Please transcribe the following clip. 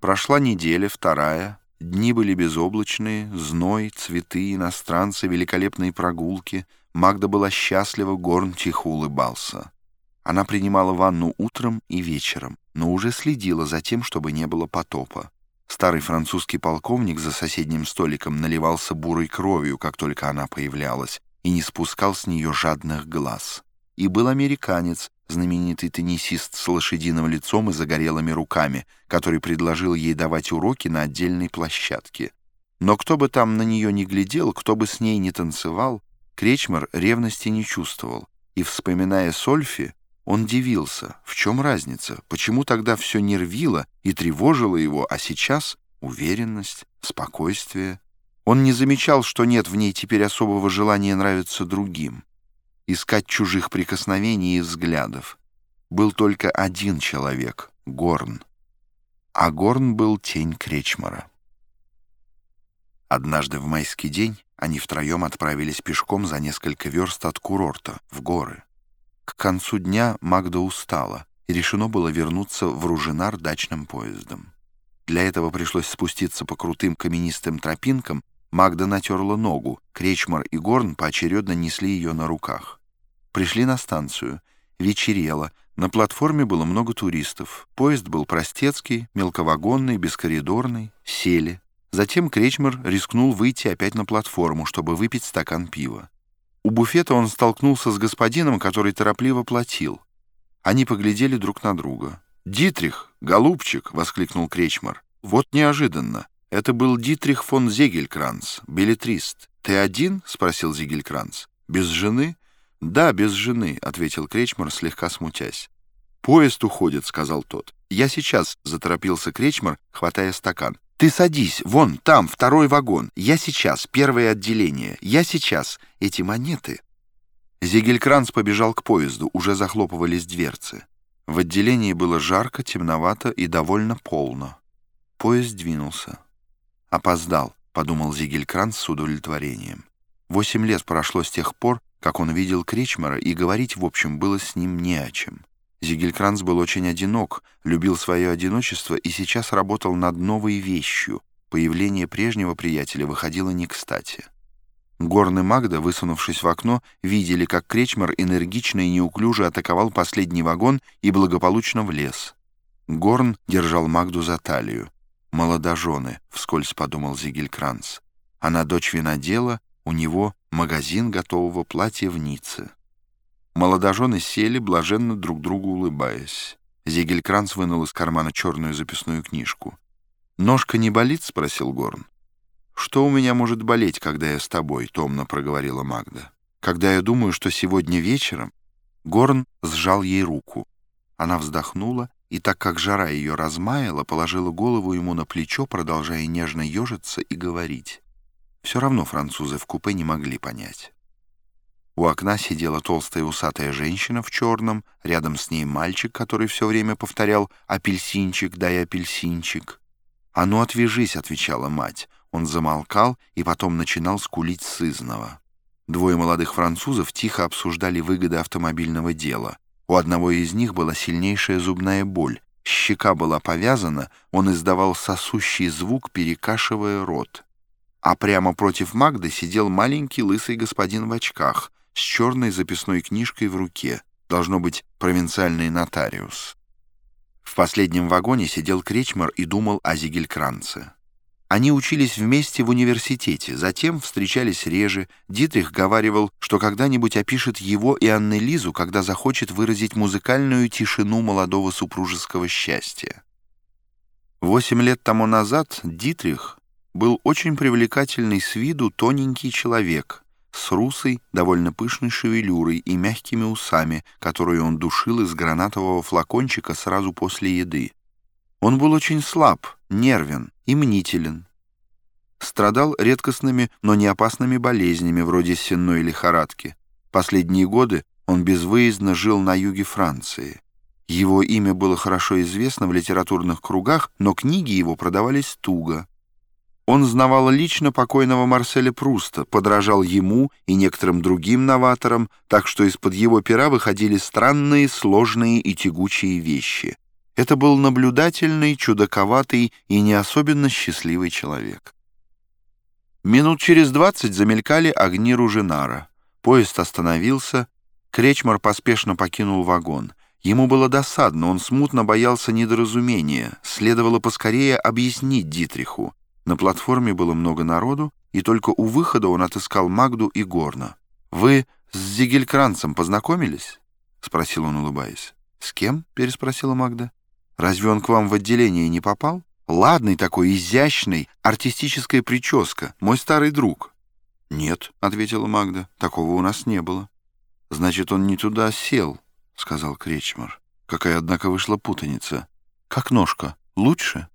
Прошла неделя, вторая. Дни были безоблачные, зной, цветы, иностранцы, великолепные прогулки. Магда была счастлива, Горн тихо улыбался. Она принимала ванну утром и вечером, но уже следила за тем, чтобы не было потопа. Старый французский полковник за соседним столиком наливался бурой кровью, как только она появлялась, и не спускал с нее жадных глаз. И был американец, знаменитый теннисист с лошадиным лицом и загорелыми руками, который предложил ей давать уроки на отдельной площадке. Но кто бы там на нее не глядел, кто бы с ней не танцевал, Кречмар ревности не чувствовал, и, вспоминая Сольфи, он дивился, в чем разница, почему тогда все нервило и тревожило его, а сейчас уверенность, спокойствие. Он не замечал, что нет в ней теперь особого желания нравиться другим искать чужих прикосновений и взглядов. Был только один человек — Горн. А Горн был тень Кречмара. Однажды в майский день они втроем отправились пешком за несколько верст от курорта, в горы. К концу дня Магда устала, и решено было вернуться в Ружинар дачным поездом. Для этого пришлось спуститься по крутым каменистым тропинкам, Магда натерла ногу, Кречмар и Горн поочередно несли ее на руках. Пришли на станцию. Вечерело. На платформе было много туристов. Поезд был простецкий, мелковагонный, бескоридорный. Сели. Затем Кречмер рискнул выйти опять на платформу, чтобы выпить стакан пива. У буфета он столкнулся с господином, который торопливо платил. Они поглядели друг на друга. «Дитрих, голубчик!» — воскликнул Кречмар. «Вот неожиданно. Это был Дитрих фон Зегелькранц, билетрист. Ты один?» — спросил Зегелькранц. «Без жены?» «Да, без жены», — ответил Кречмар, слегка смутясь. «Поезд уходит», — сказал тот. «Я сейчас», — заторопился Кречмар, хватая стакан. «Ты садись, вон, там, второй вагон. Я сейчас, первое отделение. Я сейчас. Эти монеты...» Зигелькранц побежал к поезду, уже захлопывались дверцы. В отделении было жарко, темновато и довольно полно. Поезд двинулся. «Опоздал», — подумал Зигелькранц с удовлетворением. Восемь лет прошло с тех пор, как он видел Кречмара, и говорить, в общем, было с ним не о чем. Зигелькранц был очень одинок, любил свое одиночество и сейчас работал над новой вещью. Появление прежнего приятеля выходило не кстати. Горн и Магда, высунувшись в окно, видели, как Кречмар энергично и неуклюже атаковал последний вагон и благополучно влез. Горн держал Магду за талию. «Молодожены», — вскользь подумал Зигелькранц. Она дочь винодела, у него магазин готового платья в Ницце. Молодожены сели, блаженно друг другу улыбаясь. Зигелькранц вынул из кармана черную записную книжку. «Ножка не болит?» — спросил Горн. «Что у меня может болеть, когда я с тобой?» — томно проговорила Магда. «Когда я думаю, что сегодня вечером...» Горн сжал ей руку. Она вздохнула, и так как жара ее размаяла, положила голову ему на плечо, продолжая нежно ежиться и говорить. Все равно французы в купе не могли понять. У окна сидела толстая усатая женщина в черном, рядом с ней мальчик, который все время повторял «апельсинчик, дай апельсинчик». «А ну отвяжись», — отвечала мать. Он замолкал и потом начинал скулить сызного. Двое молодых французов тихо обсуждали выгоды автомобильного дела. У одного из них была сильнейшая зубная боль. Щека была повязана, он издавал сосущий звук, перекашивая рот а прямо против Магды сидел маленький лысый господин в очках с черной записной книжкой в руке, должно быть провинциальный нотариус. В последнем вагоне сидел Кречмар и думал о Зигелькранце. Они учились вместе в университете, затем встречались реже. Дитрих говаривал, что когда-нибудь опишет его и Анны Лизу, когда захочет выразить музыкальную тишину молодого супружеского счастья. Восемь лет тому назад Дитрих был очень привлекательный с виду тоненький человек с русой, довольно пышной шевелюрой и мягкими усами, которую он душил из гранатового флакончика сразу после еды. Он был очень слаб, нервен и мнителен. Страдал редкостными, но не опасными болезнями, вроде сенной лихорадки. Последние годы он безвыездно жил на юге Франции. Его имя было хорошо известно в литературных кругах, но книги его продавались туго. Он знавал лично покойного Марселя Пруста, подражал ему и некоторым другим новаторам, так что из-под его пера выходили странные, сложные и тягучие вещи. Это был наблюдательный, чудаковатый и не особенно счастливый человек. Минут через двадцать замелькали огни Ружинара. Поезд остановился. Кречмар поспешно покинул вагон. Ему было досадно, он смутно боялся недоразумения. Следовало поскорее объяснить Дитриху. На платформе было много народу, и только у выхода он отыскал Магду и Горна. «Вы с Зигелькранцем познакомились?» — спросил он, улыбаясь. «С кем?» — переспросила Магда. Разве он к вам в отделение не попал? Ладный такой, изящный, артистическая прическа. Мой старый друг». «Нет», — ответила Магда, — «такого у нас не было». «Значит, он не туда сел», — сказал Кречмар. «Какая, однако, вышла путаница. Как ножка? Лучше?»